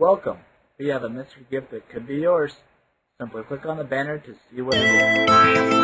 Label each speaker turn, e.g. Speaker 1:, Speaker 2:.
Speaker 1: Welcome. We have a mystery gift that could be yours. Simply click on the banner to see what it is.